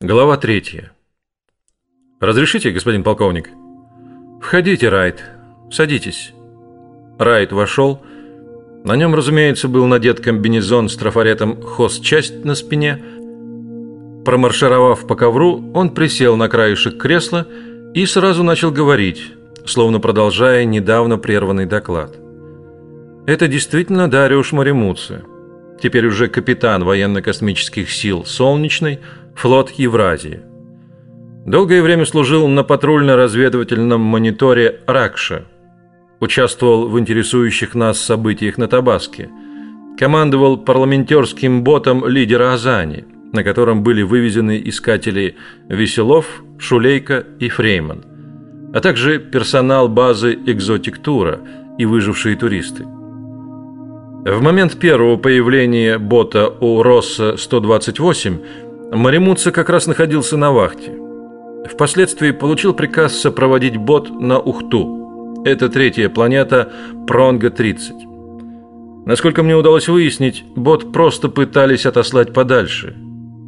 Глава третья. Разрешите, господин полковник? Входите, Райт. Садитесь. Райт вошел. На нем, разумеется, был надет комбинезон с трафаретом хозчасть на спине. Промаршировав по ковру, он присел на краешек кресла и сразу начал говорить, словно продолжая недавно прерванный доклад. Это действительно Дариуш Маримуци, теперь уже капитан военно-космических сил Солнечной, флот Евразии. Долгое время служил на патрульно-разведывательном мониторе «Ракша». Участвовал в интересующих нас событиях на Табаске. Командовал парламентерским ботом лидера Азани, на котором были вывезены искатели Веселов, Шулейка и Фрейман, а также персонал базы «Экзотиктура» и выжившие туристы. В момент первого появления бота у Росса-128 Маримуца как раз находился на вахте. Впоследствии получил приказ сопроводить бот на Ухту. Это третья планета Пронга-30. Насколько мне удалось выяснить, бот просто пытались отослать подальше,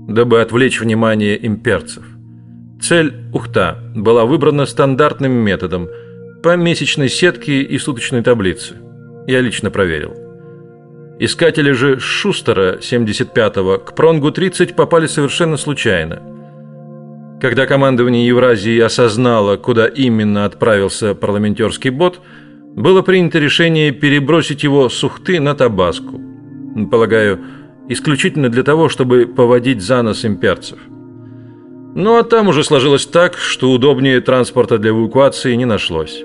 дабы отвлечь внимание имперцев. Цель Ухта была выбрана стандартным методом по месячной сетке и суточной таблице. Я лично проверил. Искатели же Шустера 75-го к Пронгу-30 попали совершенно случайно. Когда командование Евразии осознало, куда именно отправился парламентерский бот, было принято решение перебросить его с Ухты на Табаску. Полагаю, исключительно для того, чтобы поводить за нос имперцев. Ну а там уже сложилось так, что удобнее транспорта для эвакуации не нашлось.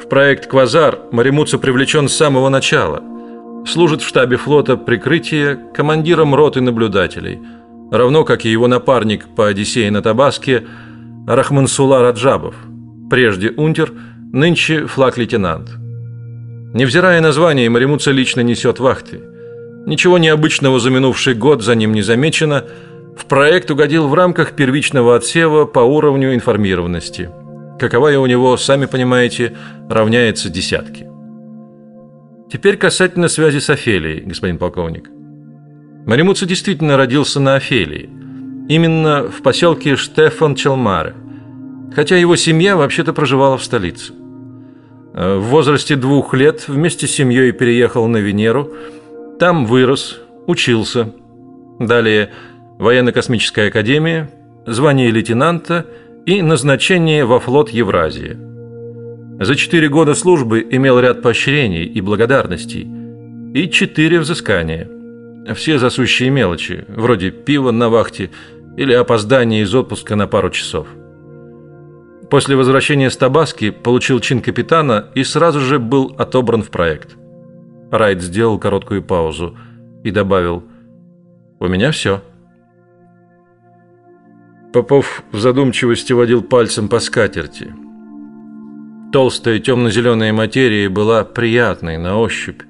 В проект Квазар Маримутса привлечен с самого начала – служит в штабе флота прикрытия командиром роты наблюдателей, равно как и его напарник по Одиссее на Табаске Рахмансула Раджабов, прежде унтер, нынче флаг-лейтенант. Невзирая на звание, Маримуца лично несет вахты. Ничего необычного за минувший год за ним не замечено. В проект угодил в рамках первичного отсева по уровню информированности. Каковая у него, сами понимаете, равняется десятке. Теперь касательно связи с Офелией, господин полковник. Маримуца действительно родился на Офелии, именно в поселке Штефан Челмаре, хотя его семья вообще-то проживала в столице. В возрасте двух лет вместе с семьей переехал на Венеру, там вырос, учился. Далее военно-космическая академия, звание лейтенанта и назначение во флот Евразии. За четыре года службы имел ряд поощрений и благодарностей и четыре взыскания. Все засущие мелочи, вроде пива на вахте или опоздания из отпуска на пару часов. После возвращения с Табаски получил чин капитана и сразу же был отобран в проект. Райт сделал короткую паузу и добавил: "У меня все». Попов в задумчивости водил пальцем по скатерти. Толстая темно-зеленая материя была приятной на ощупь.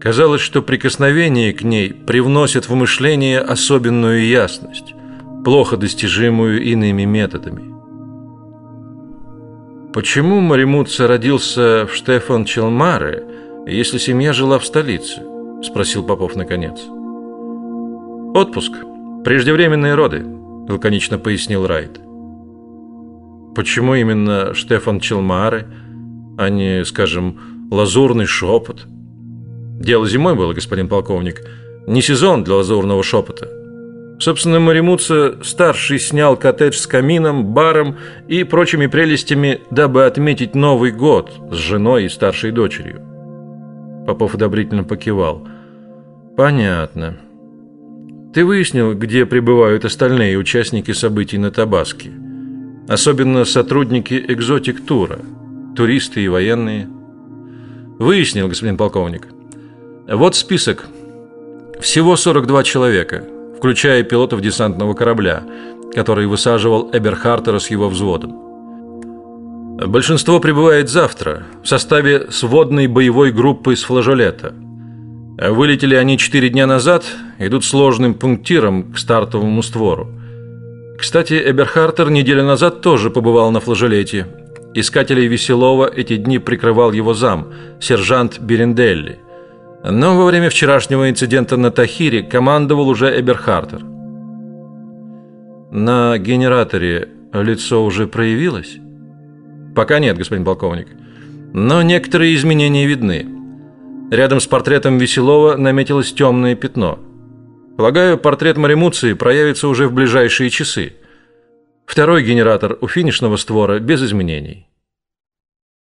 Казалось, что прикосновение к ней привносит в мышление особенную ясность, плохо достижимую иными методами. Почему Маримутса родился в Штефан Челмаре, если семья жила в столице? спросил Попов наконец. Отпуск, преждевременные роды, лаконично пояснил Райт. Почему именно Штефан Челмары, а не, скажем, лазурный шепот? Дело зимой было, господин полковник. Не сезон для лазурного шепота. Собственно, Маримуца старший снял коттедж с камином, баром и прочими прелестями, дабы отметить Новый год с женой и старшей дочерью. Попов одобрительно покивал. Понятно. Ты выяснил, где пребывают остальные участники событий на Табаске? Особенно сотрудники экзотик тура, туристы и военные. Выяснил, господин полковник. Вот список. Всего 42 человека, включая пилотов десантного корабля, который высаживал Эберхартера с его взводом. Большинство прибывает завтра в составе сводной боевой группы с флажолета. Вылетели они четыре дня назад, идут сложным пунктиром к стартовому створу. Кстати, Эберхартер неделю назад тоже побывал на флажолете. Искателей Веселова эти дни прикрывал его зам, сержант Беренделли. Но во время вчерашнего инцидента на Тахире командовал уже Эберхартер. На генераторе лицо уже проявилось? Пока нет, господин полковник. Но некоторые изменения видны. Рядом с портретом Веселова наметилось темное пятно. Полагаю, портрет Маримуции проявится уже в ближайшие часы. Второй генератор у финишного створа без изменений.